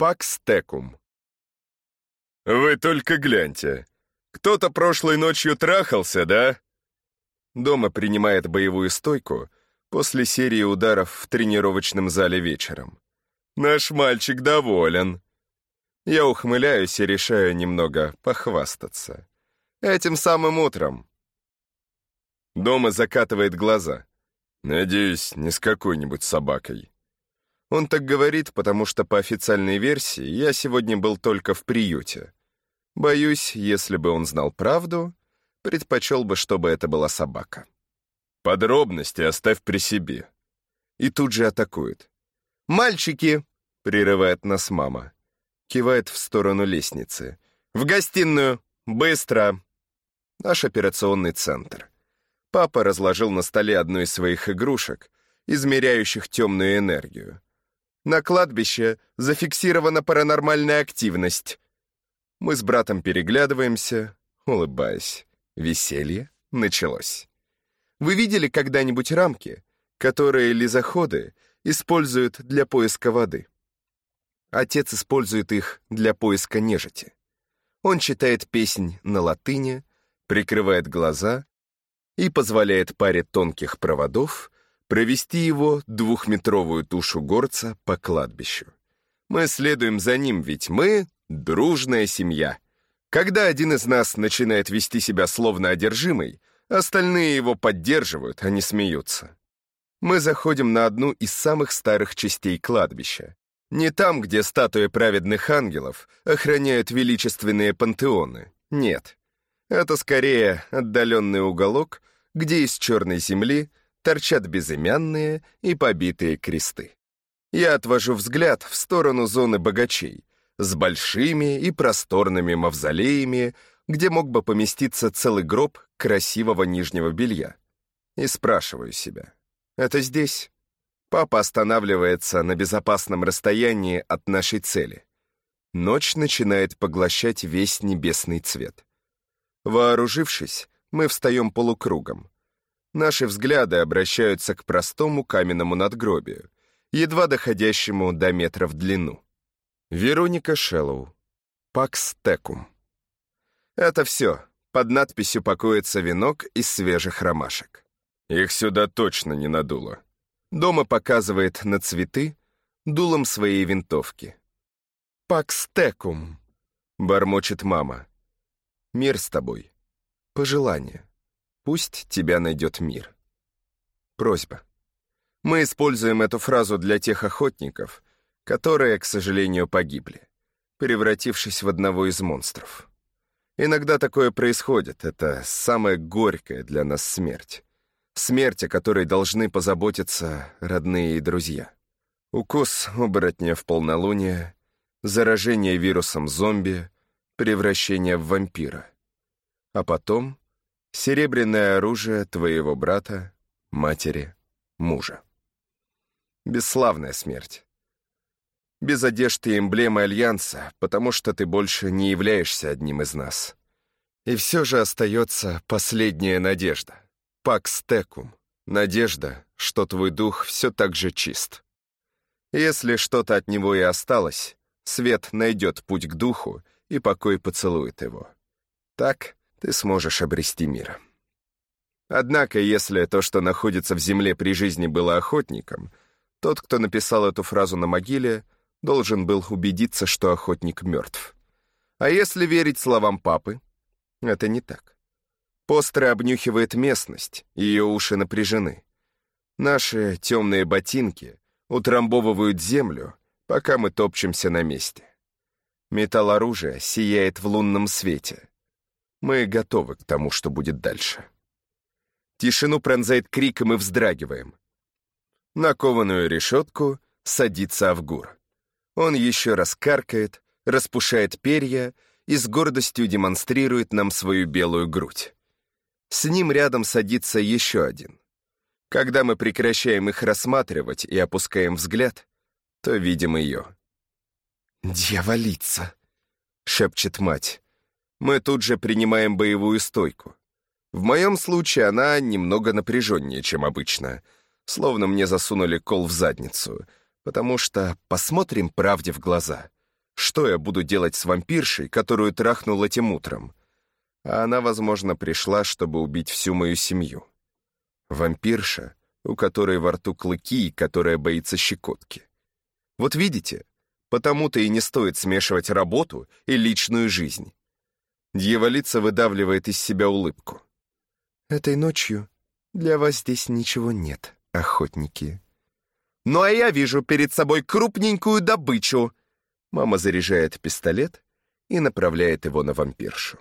Пакс Текум. «Вы только гляньте. Кто-то прошлой ночью трахался, да?» Дома принимает боевую стойку после серии ударов в тренировочном зале вечером. «Наш мальчик доволен». Я ухмыляюсь и решаю немного похвастаться. Этим самым утром. Дома закатывает глаза. Надеюсь, не с какой-нибудь собакой. Он так говорит, потому что по официальной версии я сегодня был только в приюте. Боюсь, если бы он знал правду, предпочел бы, чтобы это была собака. Подробности оставь при себе. И тут же атакует. «Мальчики!» — прерывает нас мама. Кивает в сторону лестницы. «В гостиную! Быстро!» Наш операционный центр. Папа разложил на столе одну из своих игрушек, измеряющих темную энергию. На кладбище зафиксирована паранормальная активность. Мы с братом переглядываемся, улыбаясь. Веселье началось. Вы видели когда-нибудь рамки, которые лизоходы используют для поиска воды? Отец использует их для поиска нежити. Он читает песнь на латыни, прикрывает глаза и позволяет паре тонких проводов провести его двухметровую тушу горца по кладбищу. Мы следуем за ним, ведь мы — дружная семья. Когда один из нас начинает вести себя словно одержимый, остальные его поддерживают, а не смеются. Мы заходим на одну из самых старых частей кладбища. Не там, где статуи праведных ангелов охраняют величественные пантеоны. Нет. Это скорее отдаленный уголок, где из черной земли торчат безымянные и побитые кресты. Я отвожу взгляд в сторону зоны богачей, с большими и просторными мавзолеями, где мог бы поместиться целый гроб красивого нижнего белья. И спрашиваю себя, это здесь? Папа останавливается на безопасном расстоянии от нашей цели. Ночь начинает поглощать весь небесный цвет. Вооружившись, мы встаем полукругом. Наши взгляды обращаются к простому каменному надгробию, едва доходящему до метра в длину. Вероника Шеллоу. Пакс Текум. Это все. Под надписью покоится венок из свежих ромашек. Их сюда точно не надуло. Дома показывает на цветы дулом своей винтовки. «Пакс Текум», — бормочет мама. «Мир с тобой. Пожелание». Пусть тебя найдет мир. Просьба. Мы используем эту фразу для тех охотников, которые, к сожалению, погибли, превратившись в одного из монстров. Иногда такое происходит, это самая горькая для нас смерть. Смерть, о которой должны позаботиться родные и друзья. Укус оборотня в полнолуние, заражение вирусом зомби, превращение в вампира. А потом Серебряное оружие твоего брата, матери, мужа. Бесславная смерть. Без одежды и эмблемы Альянса, потому что ты больше не являешься одним из нас. И все же остается последняя надежда. Пакс Текум. Надежда, что твой дух все так же чист. Если что-то от него и осталось, свет найдет путь к духу и покой поцелует его. Так ты сможешь обрести мир. Однако, если то, что находится в земле при жизни, было охотником, тот, кто написал эту фразу на могиле, должен был убедиться, что охотник мертв. А если верить словам папы, это не так. Постро обнюхивает местность, ее уши напряжены. Наши темные ботинки утрамбовывают землю, пока мы топчемся на месте. Металл оружия сияет в лунном свете. Мы готовы к тому, что будет дальше. Тишину пронзает криком и вздрагиваем. На кованую решетку садится Авгур. Он еще раз каркает, распушает перья и с гордостью демонстрирует нам свою белую грудь. С ним рядом садится еще один. Когда мы прекращаем их рассматривать и опускаем взгляд, то видим ее. «Дьяволица!» — шепчет мать мы тут же принимаем боевую стойку. В моем случае она немного напряженнее, чем обычно, словно мне засунули кол в задницу, потому что, посмотрим правде в глаза, что я буду делать с вампиршей, которую трахнул этим утром. А она, возможно, пришла, чтобы убить всю мою семью. Вампирша, у которой во рту клыки и которая боится щекотки. Вот видите, потому-то и не стоит смешивать работу и личную жизнь. Дьяволица выдавливает из себя улыбку. «Этой ночью для вас здесь ничего нет, охотники». «Ну а я вижу перед собой крупненькую добычу!» Мама заряжает пистолет и направляет его на вампиршу.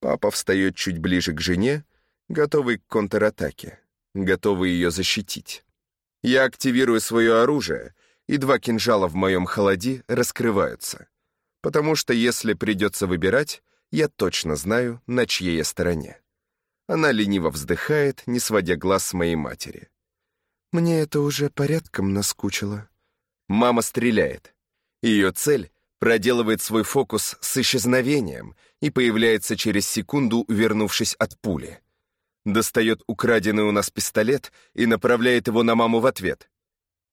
Папа встает чуть ближе к жене, готовый к контратаке, готовый ее защитить. Я активирую свое оружие, и два кинжала в моем холоде раскрываются. Потому что если придется выбирать, я точно знаю, на чьей я стороне. Она лениво вздыхает, не сводя глаз с моей матери. Мне это уже порядком наскучило. Мама стреляет. Ее цель проделывает свой фокус с исчезновением и появляется через секунду, вернувшись от пули. Достает украденный у нас пистолет и направляет его на маму в ответ.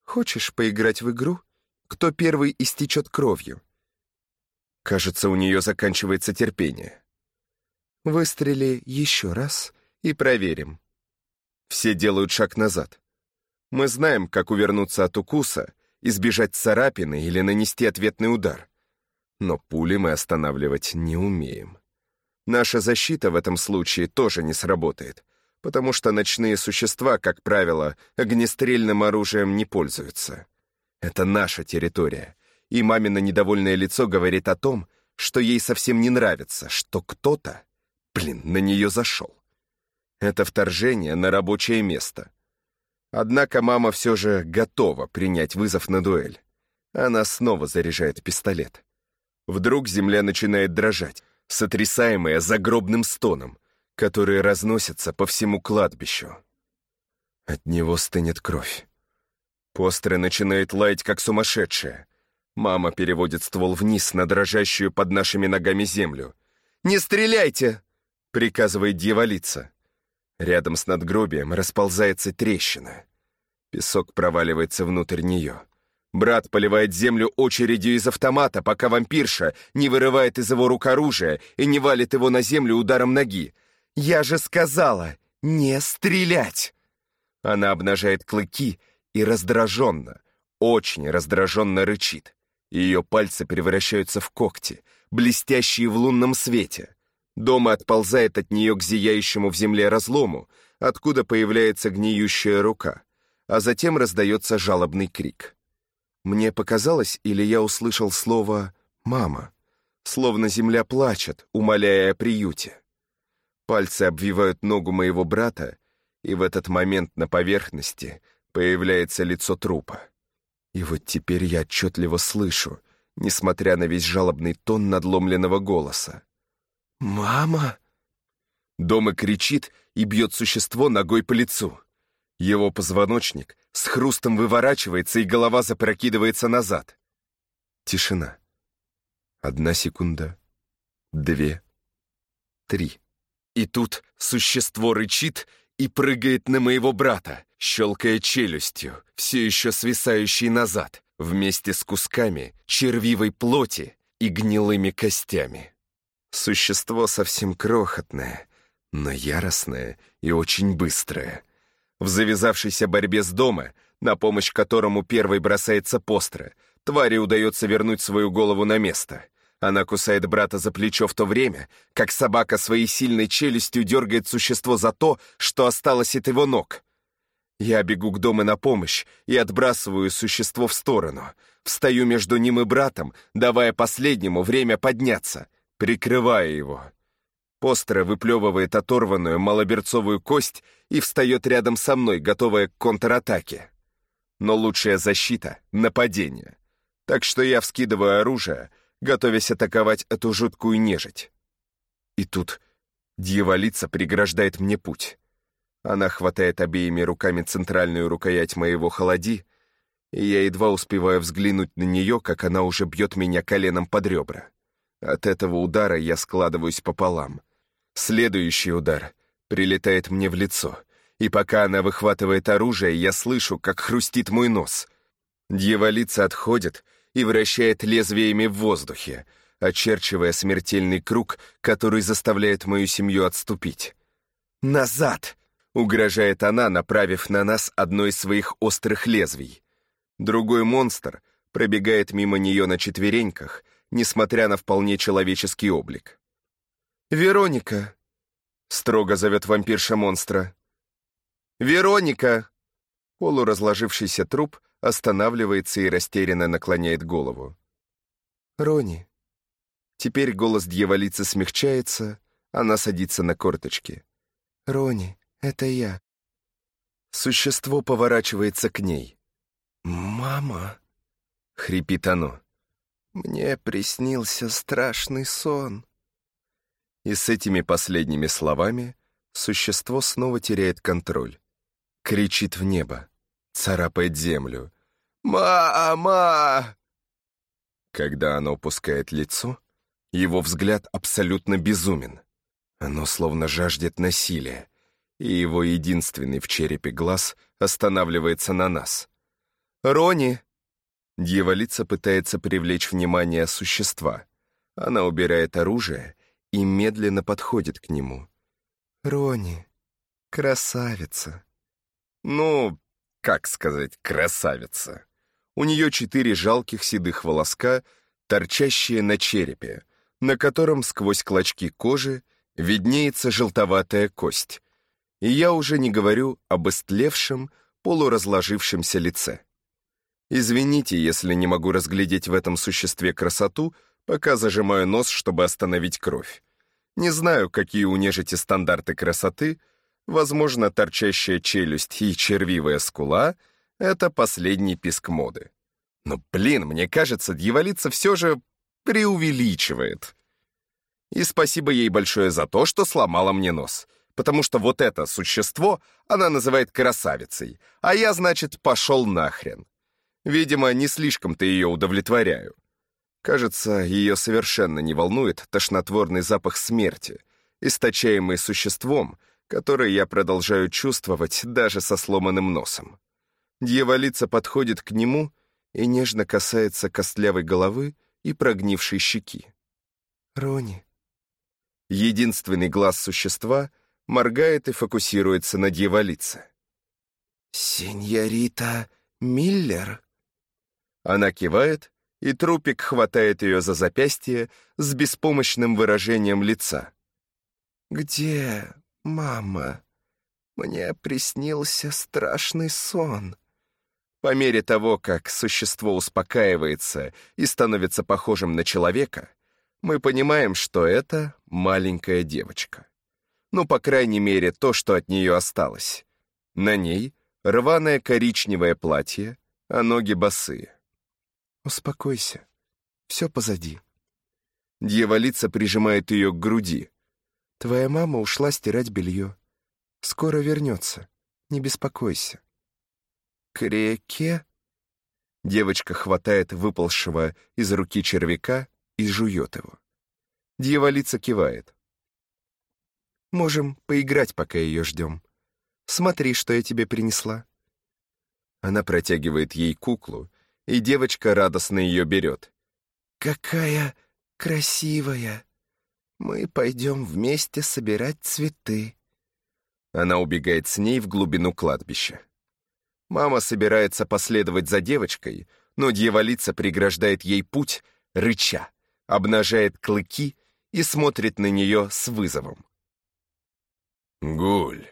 «Хочешь поиграть в игру? Кто первый истечет кровью?» Кажется, у нее заканчивается терпение. Выстрели еще раз и проверим. Все делают шаг назад. Мы знаем, как увернуться от укуса, избежать царапины или нанести ответный удар. Но пули мы останавливать не умеем. Наша защита в этом случае тоже не сработает, потому что ночные существа, как правило, огнестрельным оружием не пользуются. Это наша территория, и мамино недовольное лицо говорит о том, что ей совсем не нравится, что кто-то, блин, на нее зашел. Это вторжение на рабочее место. Однако мама все же готова принять вызов на дуэль. Она снова заряжает пистолет. Вдруг земля начинает дрожать, сотрясаемая загробным стоном, который разносится по всему кладбищу. От него стынет кровь. Постре начинает лаять, как сумасшедшая. Мама переводит ствол вниз на дрожащую под нашими ногами землю. «Не стреляйте!» — приказывает дьяволица. Рядом с надгробием расползается трещина. Песок проваливается внутрь нее. Брат поливает землю очередью из автомата, пока вампирша не вырывает из его рук оружие и не валит его на землю ударом ноги. «Я же сказала, не стрелять!» Она обнажает клыки и раздраженно, очень раздраженно рычит. Ее пальцы превращаются в когти, блестящие в лунном свете. Дома отползает от нее к зияющему в земле разлому, откуда появляется гниющая рука, а затем раздается жалобный крик. Мне показалось, или я услышал слово «мама», словно земля плачет, умоляя о приюте. Пальцы обвивают ногу моего брата, и в этот момент на поверхности появляется лицо трупа. И вот теперь я отчетливо слышу, несмотря на весь жалобный тон надломленного голоса. «Мама!» Дома кричит и бьет существо ногой по лицу. Его позвоночник с хрустом выворачивается, и голова запрокидывается назад. Тишина. Одна секунда, две, три. И тут существо рычит и прыгает на моего брата, щелкая челюстью, все еще свисающей назад, вместе с кусками червивой плоти и гнилыми костями. Существо совсем крохотное, но яростное и очень быстрое. В завязавшейся борьбе с дома, на помощь которому первой бросается постра, твари удается вернуть свою голову на место — она кусает брата за плечо в то время, как собака своей сильной челюстью дергает существо за то, что осталось от его ног. Я бегу к дому на помощь и отбрасываю существо в сторону. Встаю между ним и братом, давая последнему время подняться, прикрывая его. Постро выплевывает оторванную малоберцовую кость и встает рядом со мной, готовая к контратаке. Но лучшая защита — нападение. Так что я вскидываю оружие — готовясь атаковать эту жуткую нежить. И тут дьяволица преграждает мне путь. Она хватает обеими руками центральную рукоять моего холоди, и я едва успеваю взглянуть на нее, как она уже бьет меня коленом под ребра. От этого удара я складываюсь пополам. Следующий удар прилетает мне в лицо, и пока она выхватывает оружие, я слышу, как хрустит мой нос. Дьяволица отходит и вращает лезвиями в воздухе, очерчивая смертельный круг, который заставляет мою семью отступить. «Назад!» — угрожает она, направив на нас одно из своих острых лезвий. Другой монстр пробегает мимо нее на четвереньках, несмотря на вполне человеческий облик. «Вероника!» — строго зовет вампирша монстра. «Вероника!» Полуразложившийся труп останавливается и растерянно наклоняет голову. «Рони». Теперь голос дьяволицы смягчается, она садится на корточки. «Рони, это я». Существо поворачивается к ней. «Мама», — хрипит оно, — «мне приснился страшный сон». И с этими последними словами существо снова теряет контроль. Кричит в небо, царапает землю. «Мама!» Когда оно опускает лицо, его взгляд абсолютно безумен. Оно словно жаждет насилия, и его единственный в черепе глаз останавливается на нас. «Рони!» Дьяволица пытается привлечь внимание существа. Она убирает оружие и медленно подходит к нему. «Рони, красавица!» Ну, как сказать, красавица. У нее четыре жалких седых волоска, торчащие на черепе, на котором сквозь клочки кожи виднеется желтоватая кость. И я уже не говорю об истлевшем, полуразложившемся лице. Извините, если не могу разглядеть в этом существе красоту, пока зажимаю нос, чтобы остановить кровь. Не знаю, какие у нежити стандарты красоты, Возможно, торчащая челюсть и червивая скула — это последний писк моды. Но, блин, мне кажется, дьяволица все же преувеличивает. И спасибо ей большое за то, что сломала мне нос. Потому что вот это существо она называет красавицей, а я, значит, пошел нахрен. Видимо, не слишком-то ее удовлетворяю. Кажется, ее совершенно не волнует тошнотворный запах смерти, источаемый существом — который я продолжаю чувствовать даже со сломанным носом. Дьяволица подходит к нему и нежно касается костлявой головы и прогнившей щеки. «Рони». Единственный глаз существа моргает и фокусируется на дьяволице. «Сеньорита Миллер?» Она кивает, и трупик хватает ее за запястье с беспомощным выражением лица. «Где «Мама, мне приснился страшный сон». По мере того, как существо успокаивается и становится похожим на человека, мы понимаем, что это маленькая девочка. Ну, по крайней мере, то, что от нее осталось. На ней рваное коричневое платье, а ноги босые. «Успокойся, все позади». Дьяволица прижимает ее к груди, Твоя мама ушла стирать белье. Скоро вернется. Не беспокойся. К реке? Девочка хватает выползшего из руки червяка и жует его. Дьяволица кивает. Можем поиграть, пока ее ждем. Смотри, что я тебе принесла. Она протягивает ей куклу, и девочка радостно ее берет. «Какая красивая!» Мы пойдем вместе собирать цветы». Она убегает с ней в глубину кладбища. Мама собирается последовать за девочкой, но дьяволица преграждает ей путь, рыча, обнажает клыки и смотрит на нее с вызовом. «Гуль!»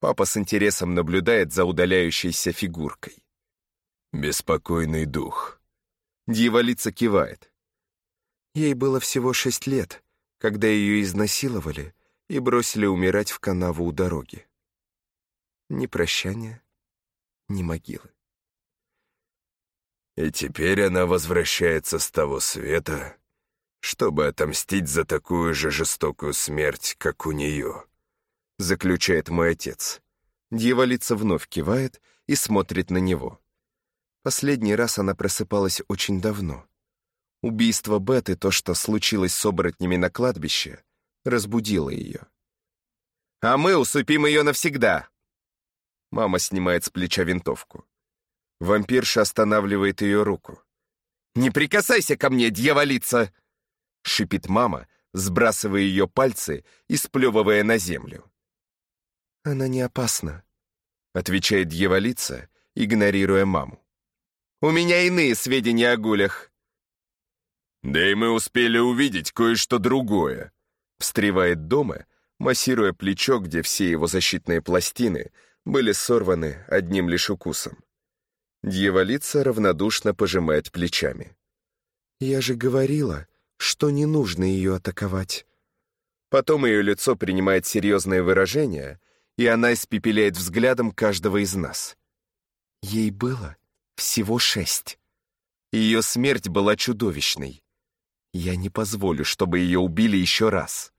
Папа с интересом наблюдает за удаляющейся фигуркой. «Беспокойный дух». Дьяволица кивает. Ей было всего шесть лет, когда ее изнасиловали и бросили умирать в канаву у дороги. Ни прощания, ни могилы. И теперь она возвращается с того света, чтобы отомстить за такую же жестокую смерть, как у нее, заключает мой отец. Дьяволица вновь кивает и смотрит на него. Последний раз она просыпалась очень давно, Убийство Беты, то, что случилось с оборотнями на кладбище, разбудило ее. «А мы усыпим ее навсегда!» Мама снимает с плеча винтовку. Вампирша останавливает ее руку. «Не прикасайся ко мне, дьяволица!» — шипит мама, сбрасывая ее пальцы и сплевывая на землю. «Она не опасна», — отвечает дьяволица, игнорируя маму. «У меня иные сведения о гулях». «Да и мы успели увидеть кое-что другое», — встревает дома, массируя плечо, где все его защитные пластины были сорваны одним лишь укусом. Дьяволица равнодушно пожимает плечами. «Я же говорила, что не нужно ее атаковать». Потом ее лицо принимает серьезное выражение, и она испепеляет взглядом каждого из нас. Ей было всего шесть. Ее смерть была чудовищной. Я не позволю, чтобы ее убили еще раз.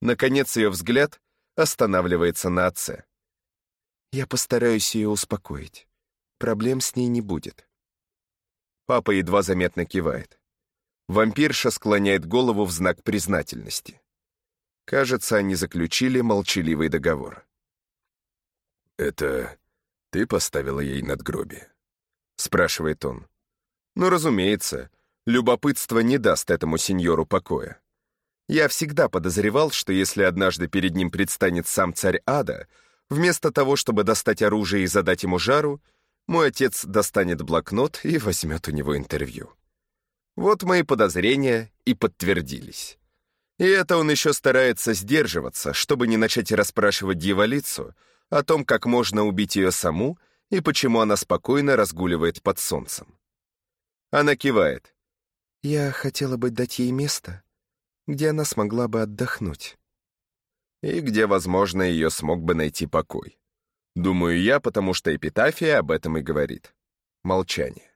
Наконец ее взгляд останавливается на отце. Я постараюсь ее успокоить. Проблем с ней не будет. Папа едва заметно кивает. Вампирша склоняет голову в знак признательности. Кажется, они заключили молчаливый договор. «Это ты поставила ей надгробие?» — спрашивает он. «Ну, разумеется, любопытство не даст этому сеньору покоя. Я всегда подозревал, что если однажды перед ним предстанет сам царь ада, вместо того, чтобы достать оружие и задать ему жару, мой отец достанет блокнот и возьмет у него интервью. Вот мои подозрения и подтвердились. И это он еще старается сдерживаться, чтобы не начать расспрашивать дьяволицу о том, как можно убить ее саму и почему она спокойно разгуливает под солнцем. Она кивает. «Я хотела бы дать ей место, где она смогла бы отдохнуть». И где, возможно, ее смог бы найти покой. Думаю я, потому что эпитафия об этом и говорит. Молчание.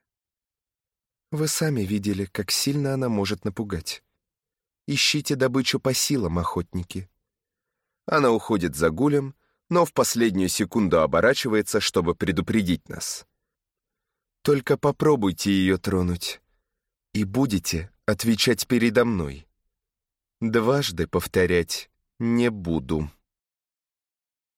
Вы сами видели, как сильно она может напугать. Ищите добычу по силам, охотники. Она уходит за гулем, но в последнюю секунду оборачивается, чтобы предупредить нас. Только попробуйте ее тронуть, и будете отвечать передо мной. Дважды повторять не буду.